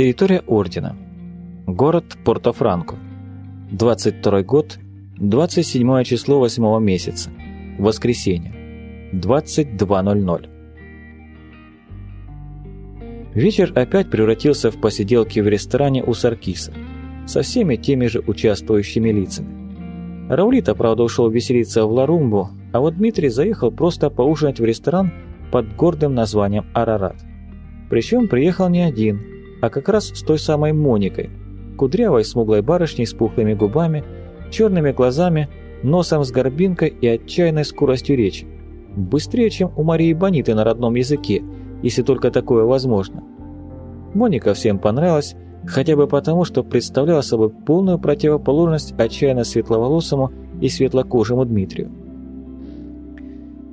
Территория Ордена. Город Порто-Франко. 22 год, 27 число 8 месяца. Воскресенье. 22.00. Вечер опять превратился в посиделки в ресторане у Саркиса со всеми теми же участвующими лицами. Раулита, правда, ушел веселиться в Ларумбу, а вот Дмитрий заехал просто поужинать в ресторан под гордым названием «Арарат». Причем приехал не один – а как раз с той самой Моникой, кудрявой смуглой барышней с пухлыми губами, черными глазами, носом с горбинкой и отчаянной скоростью речи. Быстрее, чем у Марии Бониты на родном языке, если только такое возможно. Моника всем понравилась, хотя бы потому, что представляла собой полную противоположность отчаянно светловолосому и светлокожему Дмитрию.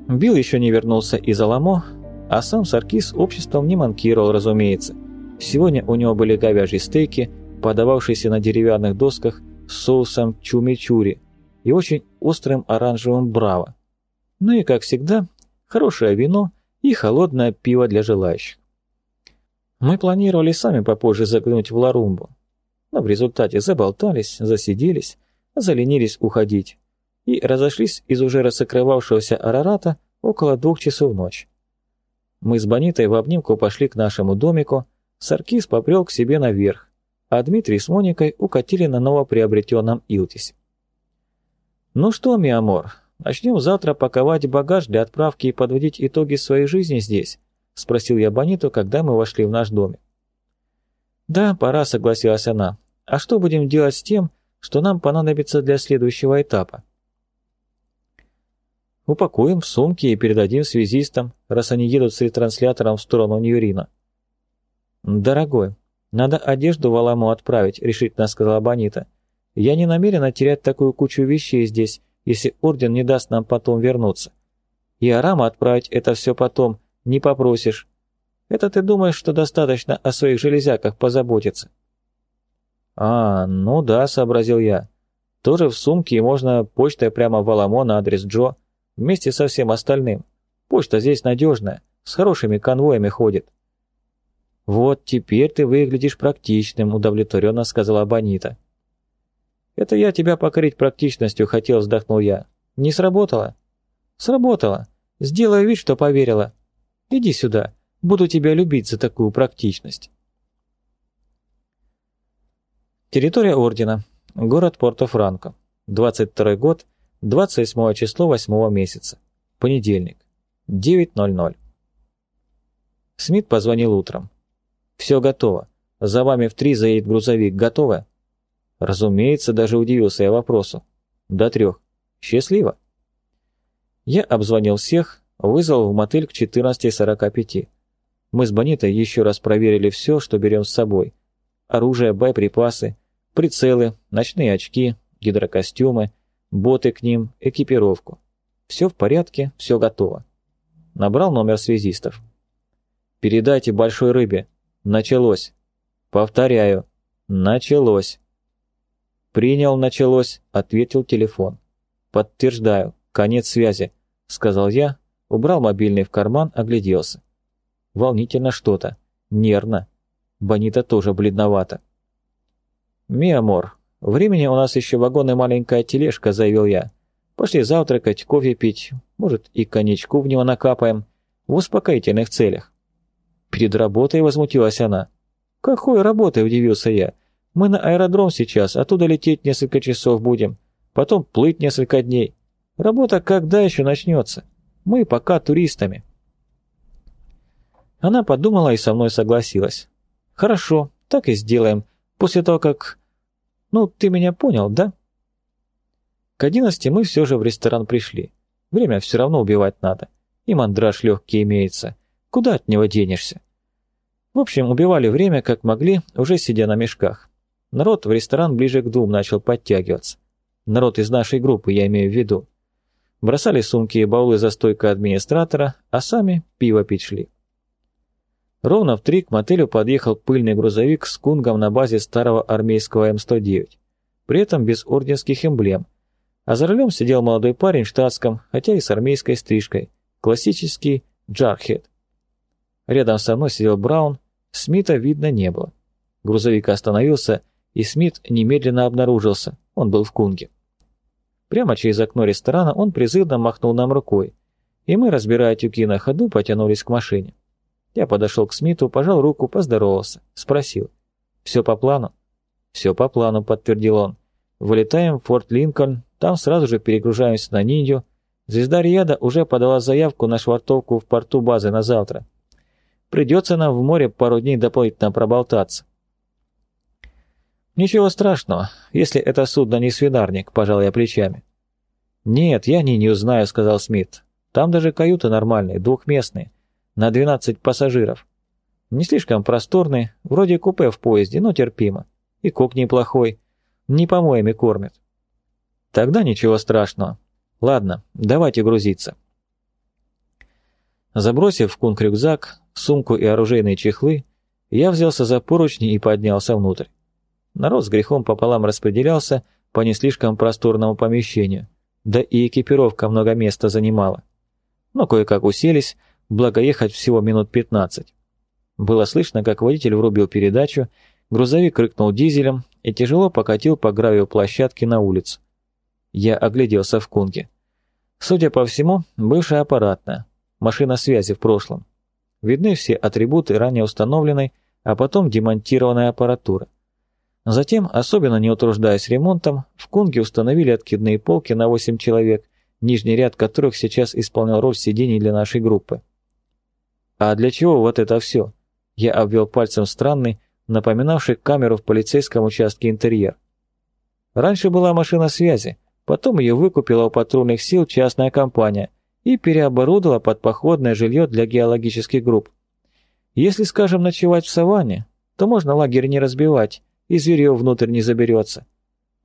Билл еще не вернулся из Аламо, а сам Саркис обществом не манкировал, разумеется – Сегодня у него были говяжьи стейки, подававшиеся на деревянных досках с соусом чумичури и очень острым оранжевым браво. Ну и, как всегда, хорошее вино и холодное пиво для желающих. Мы планировали сами попозже заглянуть в Ларумбу, но в результате заболтались, засиделись, заленились уходить и разошлись из уже закрывавшегося Арарата около двух часов ночи. Мы с Бонитой в обнимку пошли к нашему домику, Саркис попер к себе наверх, а Дмитрий с Моникой укатили на новоприобретенном Илтисе. «Ну что, mi amor, начнем завтра паковать багаж для отправки и подводить итоги своей жизни здесь?» — спросил я Бониту, когда мы вошли в наш домик. «Да, пора», — согласилась она. «А что будем делать с тем, что нам понадобится для следующего этапа?» «Упакуем в сумки и передадим связистам, раз они едут с ретранслятором в сторону Ньюрина. «Дорогой, надо одежду в Аламу отправить», — решительно сказала Бонита. «Я не намерена терять такую кучу вещей здесь, если Орден не даст нам потом вернуться. И Арама отправить это все потом не попросишь. Это ты думаешь, что достаточно о своих железяках позаботиться?» «А, ну да», — сообразил я. «Тоже в сумке и можно почтой прямо в Аламо на адрес Джо, вместе со всем остальным. Почта здесь надежная, с хорошими конвоями ходит». «Вот теперь ты выглядишь практичным», — удовлетворенно сказала Бонита. «Это я тебя покорить практичностью хотел», — вздохнул я. «Не сработало?» «Сработало. Сделай вид, что поверила. Иди сюда. Буду тебя любить за такую практичность». Территория Ордена. Город Порто-Франко. 22 год, 28 число 8 месяца. Понедельник. 9.00. Смит позвонил утром. «Все готово. За вами в три заедет грузовик. Готово?» Разумеется, даже удивился я вопросу. «До трех. Счастливо». Я обзвонил всех, вызвал в мотель к 14.45. Мы с Бонитой еще раз проверили все, что берем с собой. Оружие, боеприпасы, прицелы, ночные очки, гидрокостюмы, боты к ним, экипировку. Все в порядке, все готово. Набрал номер связистов. «Передайте большой рыбе. Началось. Повторяю. Началось. Принял началось, ответил телефон. Подтверждаю. Конец связи, сказал я, убрал мобильный в карман, огляделся. Волнительно что-то. Нервно. Бонита тоже бледновата. «Mi amor, времени у нас еще вагон и маленькая тележка», — заявил я. «Пошли завтракать, кофе пить, может, и коньячку в него накапаем, в успокоительных целях». Перед работой возмутилась она. «Какой работой?» – удивился я. «Мы на аэродром сейчас, оттуда лететь несколько часов будем, потом плыть несколько дней. Работа когда еще начнется? Мы пока туристами». Она подумала и со мной согласилась. «Хорошо, так и сделаем, после того как... Ну, ты меня понял, да?» К одиннадцати мы все же в ресторан пришли. Время все равно убивать надо. И мандраж легкий имеется. Куда от него денешься? В общем, убивали время как могли, уже сидя на мешках. Народ в ресторан ближе к двум начал подтягиваться. Народ из нашей группы, я имею в виду. Бросали сумки и баулы за стойкой администратора, а сами пиво пить шли. Ровно в три к мотелю подъехал пыльный грузовик с кунгом на базе старого армейского М109, при этом без орденских эмблем, а за рулем сидел молодой парень в штатском, хотя и с армейской стрижкой, классический джархед. Рядом со мной сидел Браун, Смита видно не было. Грузовик остановился, и Смит немедленно обнаружился. Он был в Кунге. Прямо через окно ресторана он призывно махнул нам рукой, и мы, разбирая тюки на ходу, потянулись к машине. Я подошел к Смиту, пожал руку, поздоровался, спросил. «Все по плану?» «Все по плану», — подтвердил он. «Вылетаем в Форт Линкольн, там сразу же перегружаемся на Ниндью. Звезда Рияда уже подала заявку на швартовку в порту базы на завтра. Придется нам в море пару дней дополнительно проболтаться». «Ничего страшного, если это судно не свинарник», — пожал я плечами. «Нет, я не не узнаю», — сказал Смит. «Там даже каюты нормальные, двухместные, на 12 пассажиров. Не слишком просторный, вроде купе в поезде, но терпимо. И кок неплохой. Не помоями кормят. Тогда ничего страшного. Ладно, давайте грузиться. Забросив в кунг рюкзак, сумку и оружейные чехлы, я взялся за поручни и поднялся внутрь. Народ с грехом пополам распределялся по не слишком просторному помещению, да и экипировка много места занимала. Но кое-как уселись, благо ехать всего минут пятнадцать. Было слышно, как водитель врубил передачу, грузовик рыкнул дизелем и тяжело покатил по гравию площадки на улицу. Я огляделся в кунге. Судя по всему, бывшая аппаратная, машина связи в прошлом. Видны все атрибуты ранее установленной, а потом демонтированной аппаратуры. Затем, особенно не утруждаясь ремонтом, в Кунге установили откидные полки на 8 человек, нижний ряд которых сейчас исполнял роль сидений для нашей группы. А для чего вот это все? Я обвел пальцем странный, напоминавший камеру в полицейском участке интерьер. Раньше была машина связи, потом ее выкупила у патрульных сил частная компания и переоборудовала под походное жилье для геологических групп. Если, скажем, ночевать в саванне, то можно лагерь не разбивать, и зверье внутрь не заберется.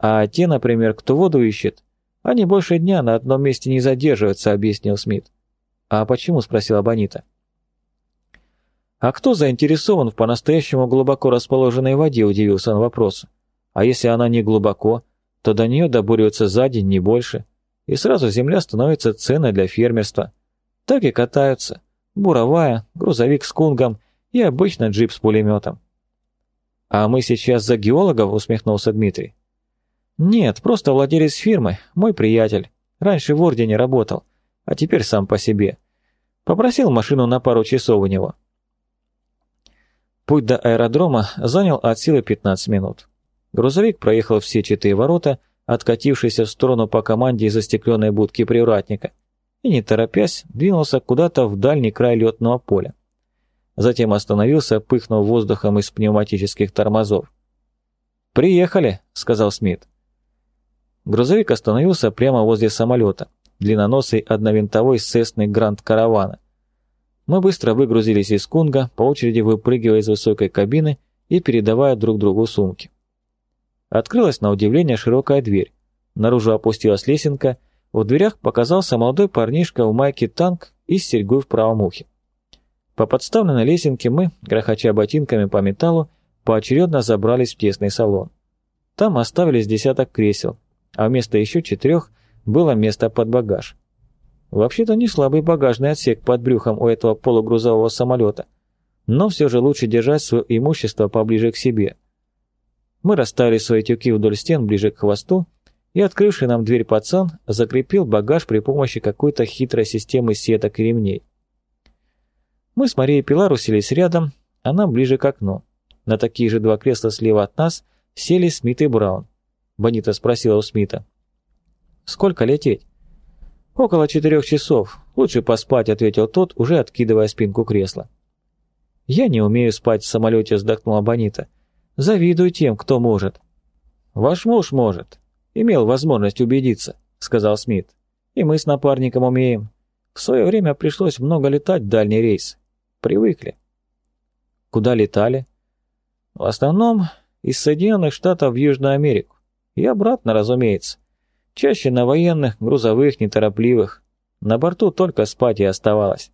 А те, например, кто воду ищет, они больше дня на одном месте не задерживаются, объяснил Смит. А почему, спросила Бонита. «А кто заинтересован в по-настоящему глубоко расположенной воде?» – удивился он вопросу. «А если она не глубоко, то до нее добуривается за день, не больше, и сразу земля становится ценной для фермерства. Так и катаются. Буровая, грузовик с кунгом и обычно джип с пулеметом». «А мы сейчас за геологов?» – усмехнулся Дмитрий. «Нет, просто владелец фирмы, мой приятель. Раньше в Ордене работал, а теперь сам по себе. Попросил машину на пару часов у него». Путь до аэродрома занял от силы 15 минут. Грузовик проехал все четыре ворота, откатившиеся в сторону по команде из застекленной будки привратника, и, не торопясь, двинулся куда-то в дальний край летного поля. Затем остановился, пыхнув воздухом из пневматических тормозов. «Приехали», — сказал Смит. Грузовик остановился прямо возле самолета, длинноносый одновинтовой Сесны Гранд Каравана. Мы быстро выгрузились из Кунга, по очереди выпрыгивая из высокой кабины и передавая друг другу сумки. Открылась на удивление широкая дверь. Наружу опустилась лесенка, в дверях показался молодой парнишка в майке танк и с серьгой в правом ухе. По подставленной лесенке мы, грохоча ботинками по металлу, поочередно забрались в тесный салон. Там оставились десяток кресел, а вместо еще четырех было место под багаж. Вообще-то не слабый багажный отсек под брюхом у этого полугрузового самолета, но все же лучше держать свое имущество поближе к себе. Мы расставили свои тюки вдоль стен ближе к хвосту, и открывший нам дверь пацан закрепил багаж при помощи какой-то хитрой системы сеток и ремней. Мы с Марией Пилар уселись рядом, она ближе к окну. На такие же два кресла слева от нас сели Смит и Браун. Бонита спросила у Смита. «Сколько лететь?» «Около четырех часов. Лучше поспать», — ответил тот, уже откидывая спинку кресла. «Я не умею спать в самолете», — вздохнула Бонита. «Завидую тем, кто может». «Ваш муж может. Имел возможность убедиться», — сказал Смит. «И мы с напарником умеем. В свое время пришлось много летать в дальний рейс. Привыкли». «Куда летали?» «В основном из Соединенных Штатов в Южную Америку. И обратно, разумеется. Чаще на военных, грузовых, неторопливых. На борту только спать и оставалось.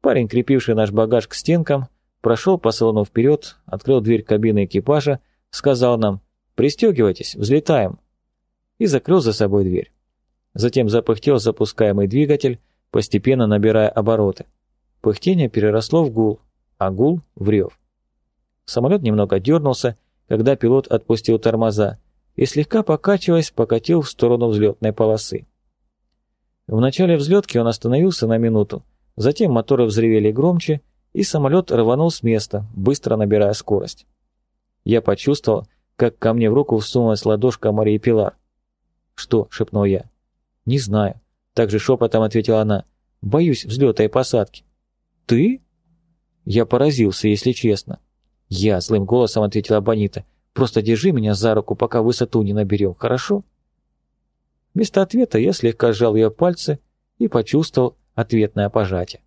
Парень, крепивший наш багаж к стенкам, прошел по салону вперед, открыл дверь кабины экипажа, сказал нам «Пристегивайтесь, взлетаем» и закрыл за собой дверь. Затем запыхтел запускаемый двигатель, постепенно набирая обороты. Пыхтение переросло в гул, а гул — в рев. Самолет немного дернулся, когда пилот отпустил тормоза, и слегка покачиваясь, покатил в сторону взлетной полосы. В начале взлетки он остановился на минуту, затем моторы взревели громче, и самолет рванул с места, быстро набирая скорость. Я почувствовал, как ко мне в руку всунулась ладошка Марии Пилар. «Что?» — шепнул я. «Не знаю», — также шепотом ответила она. «Боюсь взлета и посадки». «Ты?» Я поразился, если честно. «Я», — злым голосом ответила Бонита. «Просто держи меня за руку, пока высоту не наберем, хорошо?» Вместо ответа я слегка сжал ее пальцы и почувствовал ответное пожатие.